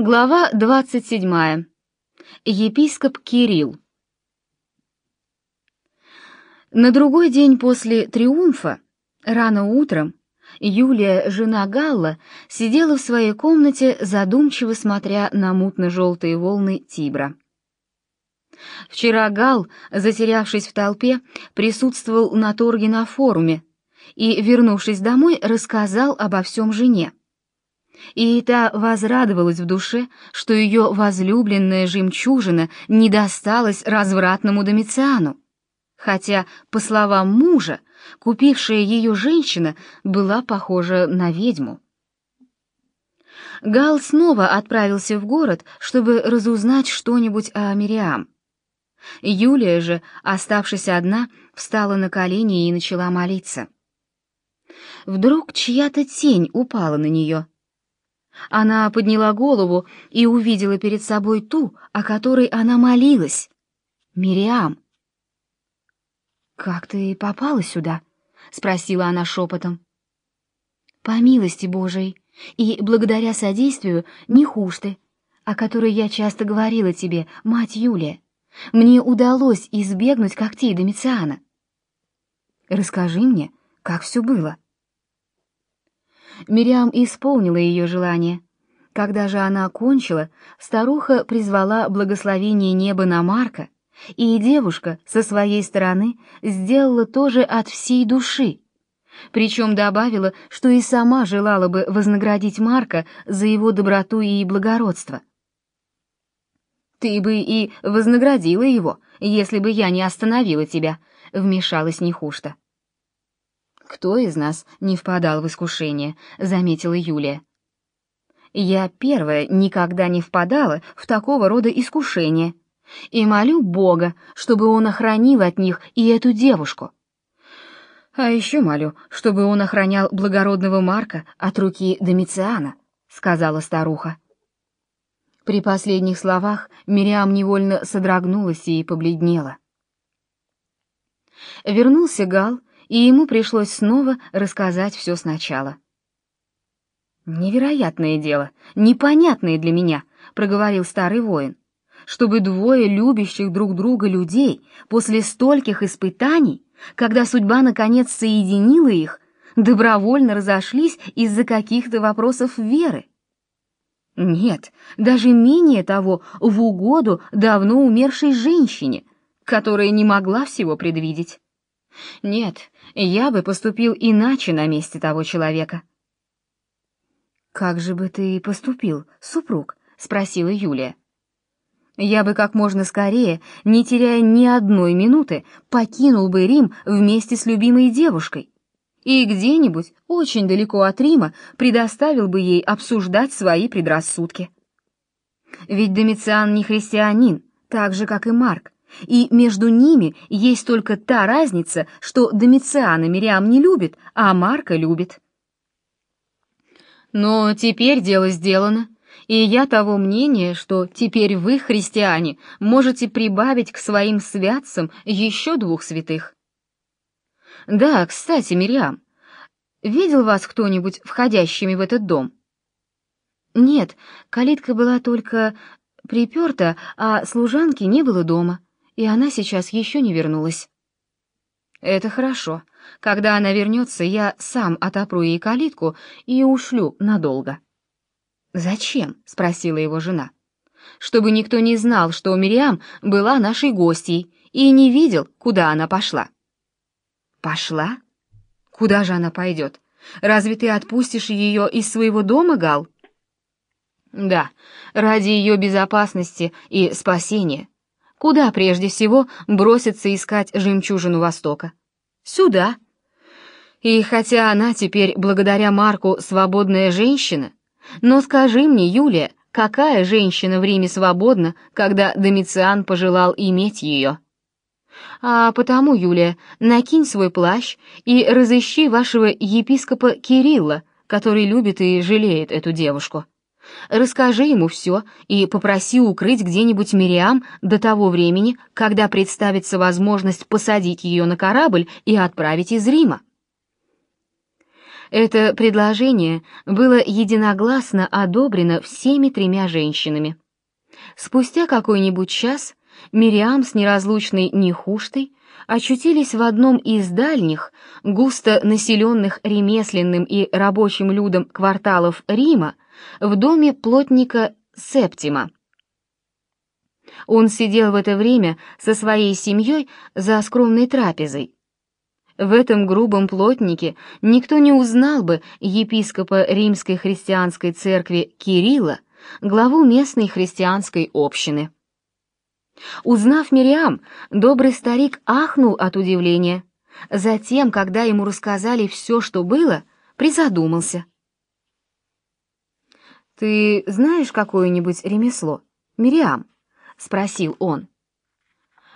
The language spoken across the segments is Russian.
Глава 27. Епископ Кирилл. На другой день после триумфа, рано утром, Юлия, жена Галла, сидела в своей комнате, задумчиво смотря на мутно-желтые волны Тибра. Вчера Гал, затерявшись в толпе, присутствовал на торге на форуме и, вернувшись домой, рассказал обо всем жене. И та возрадовалась в душе, что ее возлюбленная жемчужина не досталась развратному Домициану, хотя, по словам мужа, купившая ее женщина была похожа на ведьму. Гал снова отправился в город, чтобы разузнать что-нибудь о Мириам. Юлия же, оставшись одна, встала на колени и начала молиться. Вдруг чья-то тень упала на нее — она подняла голову и увидела перед собой ту, о которой она молилась. Мириам. «Как ты попала сюда?» — спросила она шепотом. «По милости Божией и благодаря содействию не хуже ты, о которой я часто говорила тебе, мать Юлия. Мне удалось избегнуть когтей Домициана. Расскажи мне, как все было». Мириам исполнила ее желание. Когда же она окончила, старуха призвала благословение неба на Марка, и девушка со своей стороны сделала то же от всей души. Причем добавила, что и сама желала бы вознаградить Марка за его доброту и благородство. «Ты бы и вознаградила его, если бы я не остановила тебя», — вмешалась Нехушта. «Кто из нас не впадал в искушение?» — заметила Юлия. «Я первая никогда не впадала в такого рода искушения и молю Бога, чтобы он охранил от них и эту девушку. А еще молю, чтобы он охранял благородного Марка от руки Домициана», — сказала старуха. При последних словах Мириам невольно содрогнулась и побледнела. Вернулся Гал и ему пришлось снова рассказать все сначала. «Невероятное дело, непонятное для меня», — проговорил старый воин, «чтобы двое любящих друг друга людей после стольких испытаний, когда судьба наконец соединила их, добровольно разошлись из-за каких-то вопросов веры. Нет, даже менее того, в угоду давно умершей женщине, которая не могла всего предвидеть. Нет, я бы поступил иначе на месте того человека. «Как же бы ты поступил, супруг?» — спросила Юлия. «Я бы как можно скорее, не теряя ни одной минуты, покинул бы Рим вместе с любимой девушкой и где-нибудь очень далеко от Рима предоставил бы ей обсуждать свои предрассудки. Ведь Домициан не христианин, так же, как и Марк, и между ними есть только та разница, что Домициана Мириам не любит, а Марка любит. Но теперь дело сделано, и я того мнения, что теперь вы, христиане, можете прибавить к своим святцам еще двух святых. Да, кстати, Мириам, видел вас кто-нибудь входящими в этот дом? Нет, калитка была только приперта, а служанки не было дома и она сейчас еще не вернулась. Это хорошо. Когда она вернется, я сам отопру ей калитку и ушлю надолго. Зачем? спросила его жена. Чтобы никто не знал, что Мириам была нашей гостьей и не видел, куда она пошла. Пошла? Куда же она пойдет? Разве ты отпустишь ее из своего дома, Гал? Да, ради ее безопасности и спасения. Куда прежде всего броситься искать жемчужину Востока? Сюда. И хотя она теперь, благодаря Марку, свободная женщина, но скажи мне, Юлия, какая женщина в Риме свободна, когда Домициан пожелал иметь ее? А потому, Юлия, накинь свой плащ и разыщи вашего епископа Кирилла, который любит и жалеет эту девушку. Расскажи ему все и попроси укрыть где-нибудь Мириам до того времени, когда представится возможность посадить ее на корабль и отправить из Рима. Это предложение было единогласно одобрено всеми тремя женщинами. Спустя какой-нибудь час Мириам с неразлучной Нехуштой очутились в одном из дальних, густо населенных ремесленным и рабочим людом кварталов Рима, в доме плотника Септима. Он сидел в это время со своей семьей за скромной трапезой. В этом грубом плотнике никто не узнал бы епископа Римской христианской церкви Кирилла, главу местной христианской общины. Узнав Мириам, добрый старик ахнул от удивления. Затем, когда ему рассказали все, что было, призадумался. «Ты знаешь какое-нибудь ремесло, Мириам?» — спросил он.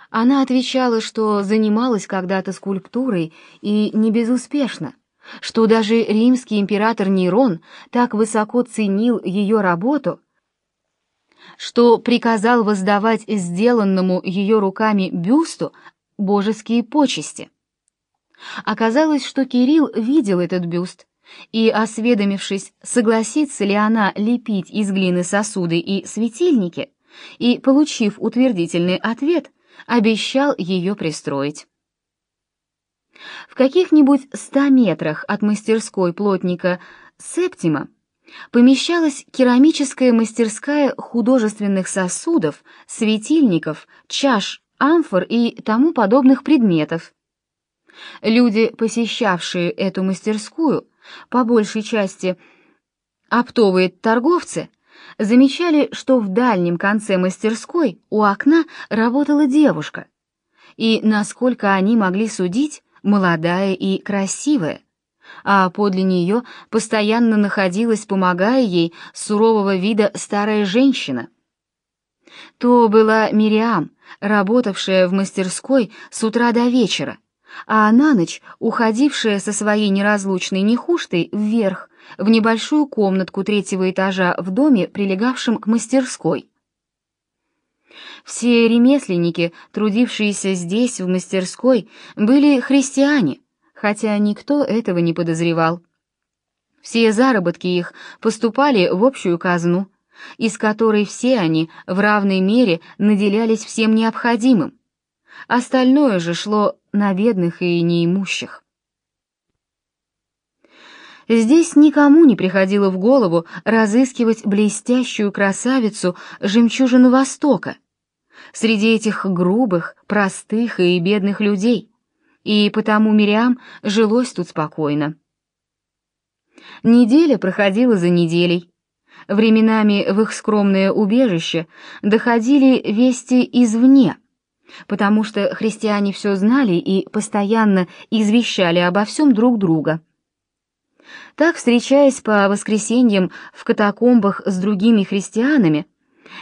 Она отвечала, что занималась когда-то скульптурой и не безуспешно, что даже римский император Нерон так высоко ценил ее работу, что приказал воздавать сделанному ее руками бюсту божеские почести. Оказалось, что Кирилл видел этот бюст, и, осведомившись, согласится ли она лепить из глины сосуды и светильники, и, получив утвердительный ответ, обещал ее пристроить. В каких-нибудь ста метрах от мастерской плотника Септима помещалась керамическая мастерская художественных сосудов, светильников, чаш, амфор и тому подобных предметов. Люди, посещавшие эту мастерскую, по большей части оптовые торговцы, замечали, что в дальнем конце мастерской у окна работала девушка, и, насколько они могли судить, молодая и красивая, а подле нее постоянно находилась, помогая ей, сурового вида старая женщина. То была Мириам, работавшая в мастерской с утра до вечера, а на ночь уходившая со своей неразлучной нехуштой вверх, в небольшую комнатку третьего этажа в доме, прилегавшем к мастерской. Все ремесленники, трудившиеся здесь, в мастерской, были христиане, хотя никто этого не подозревал. Все заработки их поступали в общую казну, из которой все они в равной мере наделялись всем необходимым. Остальное же шло на бедных и неимущих. Здесь никому не приходило в голову разыскивать блестящую красавицу жемчужину Востока среди этих грубых, простых и бедных людей, и потому Мириам жилось тут спокойно. Неделя проходила за неделей. Временами в их скромное убежище доходили вести извне, потому что христиане все знали и постоянно извещали обо всем друг друга. Так, встречаясь по воскресеньям в катакомбах с другими христианами,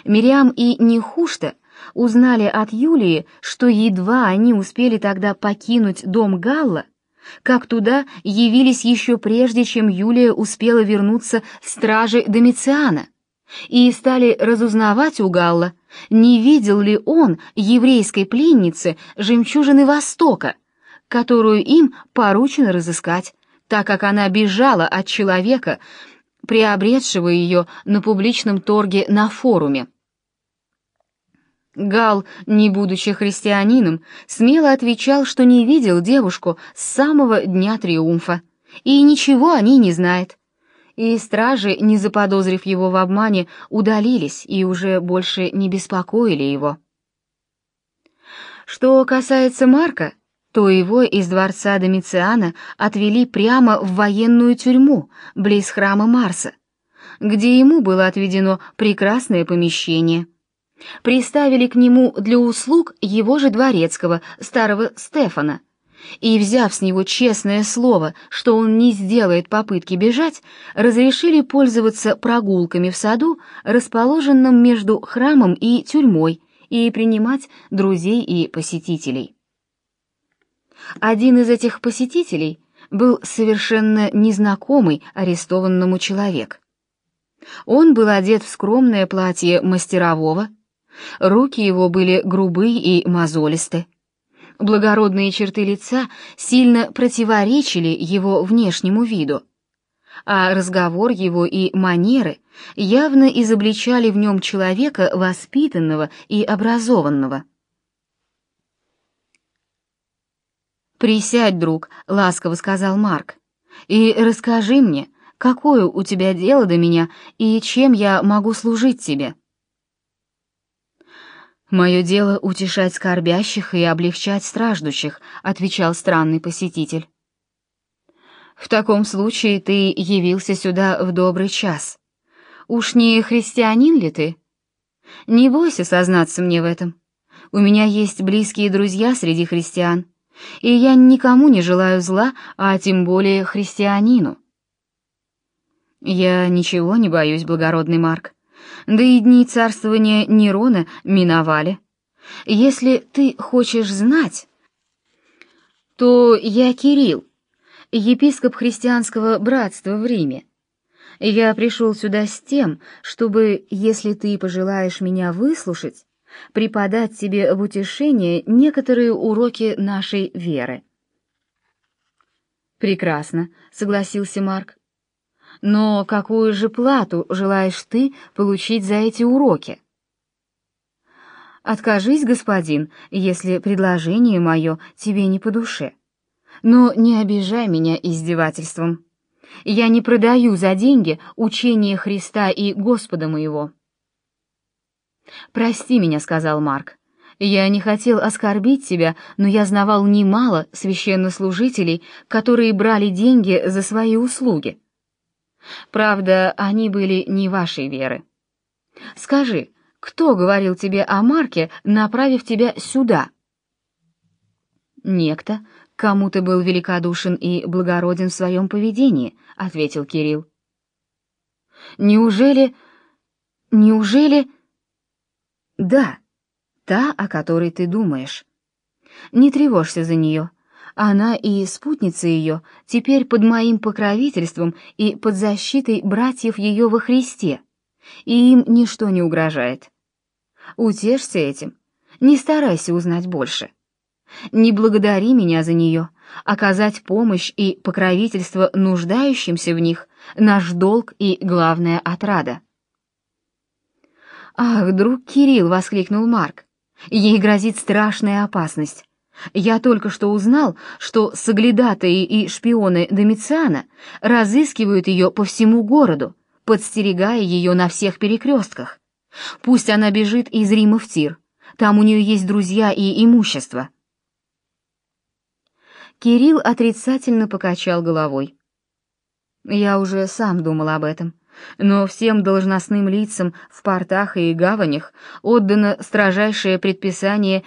Мириам и Нехушта узнали от Юлии, что едва они успели тогда покинуть дом Галла, как туда явились еще прежде, чем Юлия успела вернуться стражи Домициана, и стали разузнавать у Галла, не видел ли он еврейской пленницы жемчужины Востока, которую им поручено разыскать так как она бежала от человека, приобретшего ее на публичном торге на форуме. Гал, не будучи христианином, смело отвечал, что не видел девушку с самого дня триумфа и ничего о ней не знает. И стражи, не заподозрив его в обмане, удалились и уже больше не беспокоили его. Что касается Марка, то его из дворца Домициана отвели прямо в военную тюрьму, близ храма Марса, где ему было отведено прекрасное помещение. Приставили к нему для услуг его же дворецкого, старого Стефана, и, взяв с него честное слово, что он не сделает попытки бежать, разрешили пользоваться прогулками в саду, расположенном между храмом и тюрьмой, и принимать друзей и посетителей. Один из этих посетителей был совершенно незнакомый арестованному человек. Он был одет в скромное платье мастерового, руки его были грубые и мозолисты. Благородные черты лица сильно противоречили его внешнему виду, а разговор его и манеры явно изобличали в нем человека воспитанного и образованного. «Присядь, друг», — ласково сказал Марк, — «и расскажи мне, какое у тебя дело до меня и чем я могу служить тебе?» «Мое дело — утешать скорбящих и облегчать страждущих», — отвечал странный посетитель. «В таком случае ты явился сюда в добрый час. Уж не христианин ли ты? Не бойся сознаться мне в этом. У меня есть близкие друзья среди христиан, и я никому не желаю зла, а тем более христианину. Я ничего не боюсь, благородный Марк. Да и дни царствования Нерона миновали. Если ты хочешь знать, то я Кирилл, епископ христианского братства в Риме. Я пришел сюда с тем, чтобы, если ты пожелаешь меня выслушать, преподать тебе в утешение некоторые уроки нашей веры. Прекрасно, согласился Марк. Но какую же плату желаешь ты получить за эти уроки? Откажись, господин, если предложение мое тебе не по душе. Но не обижай меня издевательством. Я не продаю за деньги учение Христа и Господа моего. «Прости меня», — сказал Марк. «Я не хотел оскорбить тебя, но я знавал немало священнослужителей, которые брали деньги за свои услуги. Правда, они были не вашей веры. Скажи, кто говорил тебе о Марке, направив тебя сюда?» «Некто, кому ты был великодушен и благороден в своем поведении», — ответил Кирилл. «Неужели... неужели...» Да, та, о которой ты думаешь. Не тревожься за нее. Она и спутница ее теперь под моим покровительством и под защитой братьев ее во Христе, и им ничто не угрожает. Утешься этим, не старайся узнать больше. Не благодари меня за нее, оказать помощь и покровительство нуждающимся в них — наш долг и главная отрада. «Ах, друг Кирилл!» — воскликнул Марк. «Ей грозит страшная опасность. Я только что узнал, что соглядатые и шпионы Домициана разыскивают ее по всему городу, подстерегая ее на всех перекрестках. Пусть она бежит из Рима в Тир, там у нее есть друзья и имущество». Кирилл отрицательно покачал головой. «Я уже сам думал об этом но всем должностным лицам в портах и гаванях отдано строжайшее предписание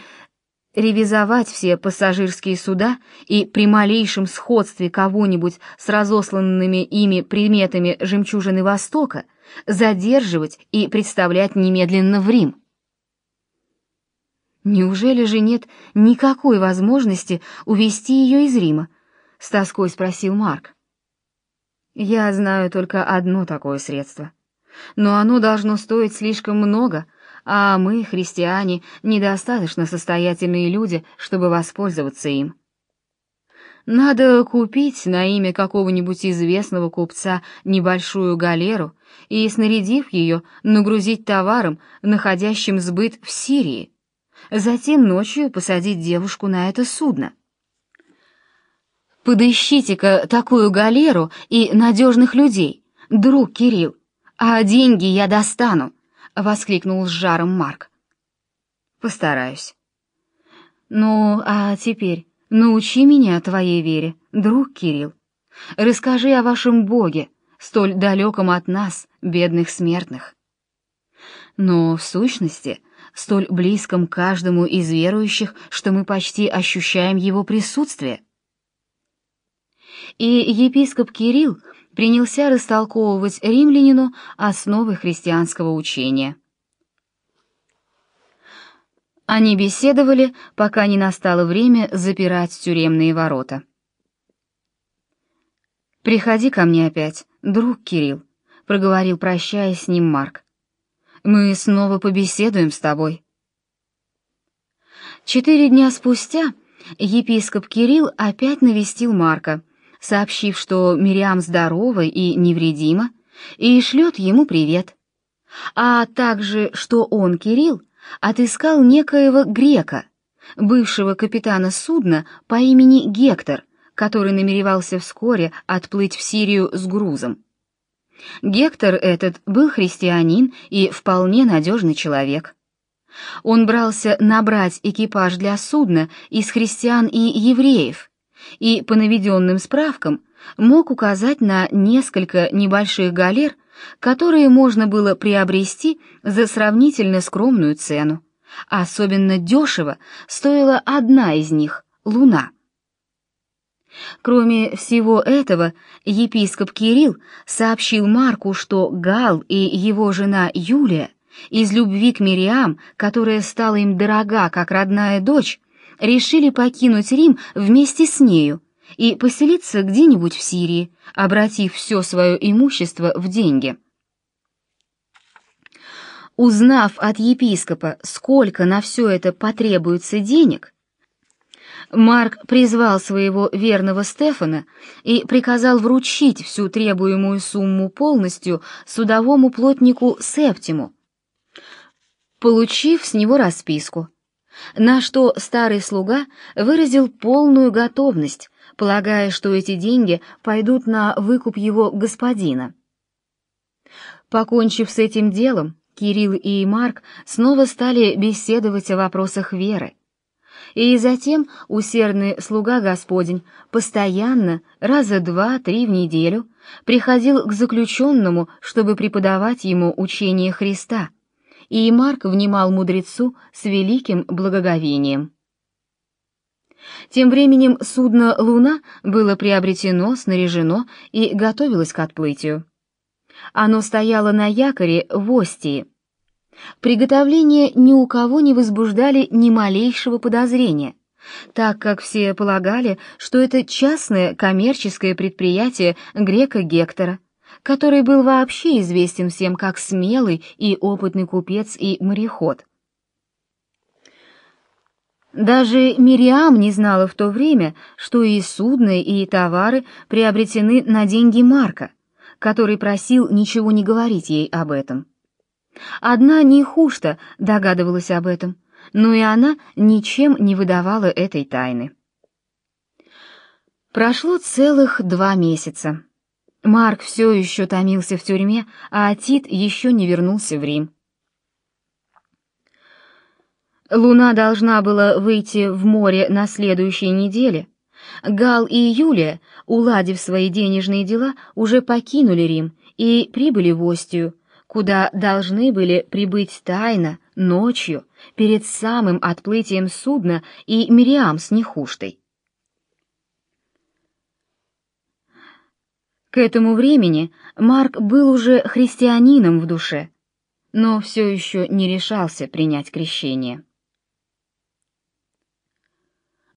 ревизовать все пассажирские суда и при малейшем сходстве кого-нибудь с разосланными ими предметами жемчужины Востока задерживать и представлять немедленно в Рим. Неужели же нет никакой возможности увести ее из Рима? С тоской спросил Марк. Я знаю только одно такое средство. Но оно должно стоить слишком много, а мы, христиане, недостаточно состоятельные люди, чтобы воспользоваться им. Надо купить на имя какого-нибудь известного купца небольшую галеру и, снарядив ее, нагрузить товаром, находящим сбыт в Сирии. Затем ночью посадить девушку на это судно. Подыщите-ка такую галеру и надежных людей, друг Кирилл, а деньги я достану, — воскликнул с жаром Марк. Постараюсь. Ну, а теперь научи меня твоей вере, друг Кирилл. Расскажи о вашем Боге, столь далеком от нас, бедных смертных. Но, в сущности, столь близком каждому из верующих, что мы почти ощущаем его присутствие — и епископ Кирилл принялся растолковывать римлянину основы христианского учения. Они беседовали, пока не настало время запирать тюремные ворота. «Приходи ко мне опять, друг Кирилл», — проговорил, прощаясь с ним Марк. «Мы снова побеседуем с тобой». Четыре дня спустя епископ Кирилл опять навестил Марка — сообщив, что Мириам здорова и невредима, и шлет ему привет, а также, что он, Кирилл, отыскал некоего грека, бывшего капитана судна по имени Гектор, который намеревался вскоре отплыть в Сирию с грузом. Гектор этот был христианин и вполне надежный человек. Он брался набрать экипаж для судна из христиан и евреев, и по наведенным справкам мог указать на несколько небольших галер, которые можно было приобрести за сравнительно скромную цену. Особенно дешево стоила одна из них — луна. Кроме всего этого, епископ Кирилл сообщил Марку, что Гал и его жена Юлия из любви к Мириам, которая стала им дорога как родная дочь, решили покинуть Рим вместе с нею и поселиться где-нибудь в Сирии, обратив все свое имущество в деньги. Узнав от епископа, сколько на все это потребуется денег, Марк призвал своего верного Стефана и приказал вручить всю требуемую сумму полностью судовому плотнику Септиму, получив с него расписку, на что старый слуга выразил полную готовность, полагая, что эти деньги пойдут на выкуп его господина. Покончив с этим делом, Кирилл и Марк снова стали беседовать о вопросах веры. И затем усердный слуга Господень постоянно, раза два-три в неделю, приходил к заключенному, чтобы преподавать ему учение Христа, и Марк внимал мудрецу с великим благоговением. Тем временем судно «Луна» было приобретено, снаряжено и готовилось к отплытию. Оно стояло на якоре в Остии. Приготовления ни у кого не возбуждали ни малейшего подозрения, так как все полагали, что это частное коммерческое предприятие грека Гектора, который был вообще известен всем как смелый и опытный купец и мореход. Даже Мириам не знала в то время, что и судно, и товары приобретены на деньги Марка, который просил ничего не говорить ей об этом. Одна Нихушта догадывалась об этом, но и она ничем не выдавала этой тайны. Прошло целых два месяца. Марк все еще томился в тюрьме, а Тит еще не вернулся в Рим. Луна должна была выйти в море на следующей неделе. Гал и Юлия, уладив свои денежные дела, уже покинули Рим и прибыли в Остию, куда должны были прибыть тайно, ночью, перед самым отплытием судна и Мириам с Нехуштой. К этому времени Марк был уже христианином в душе, но все еще не решался принять крещение.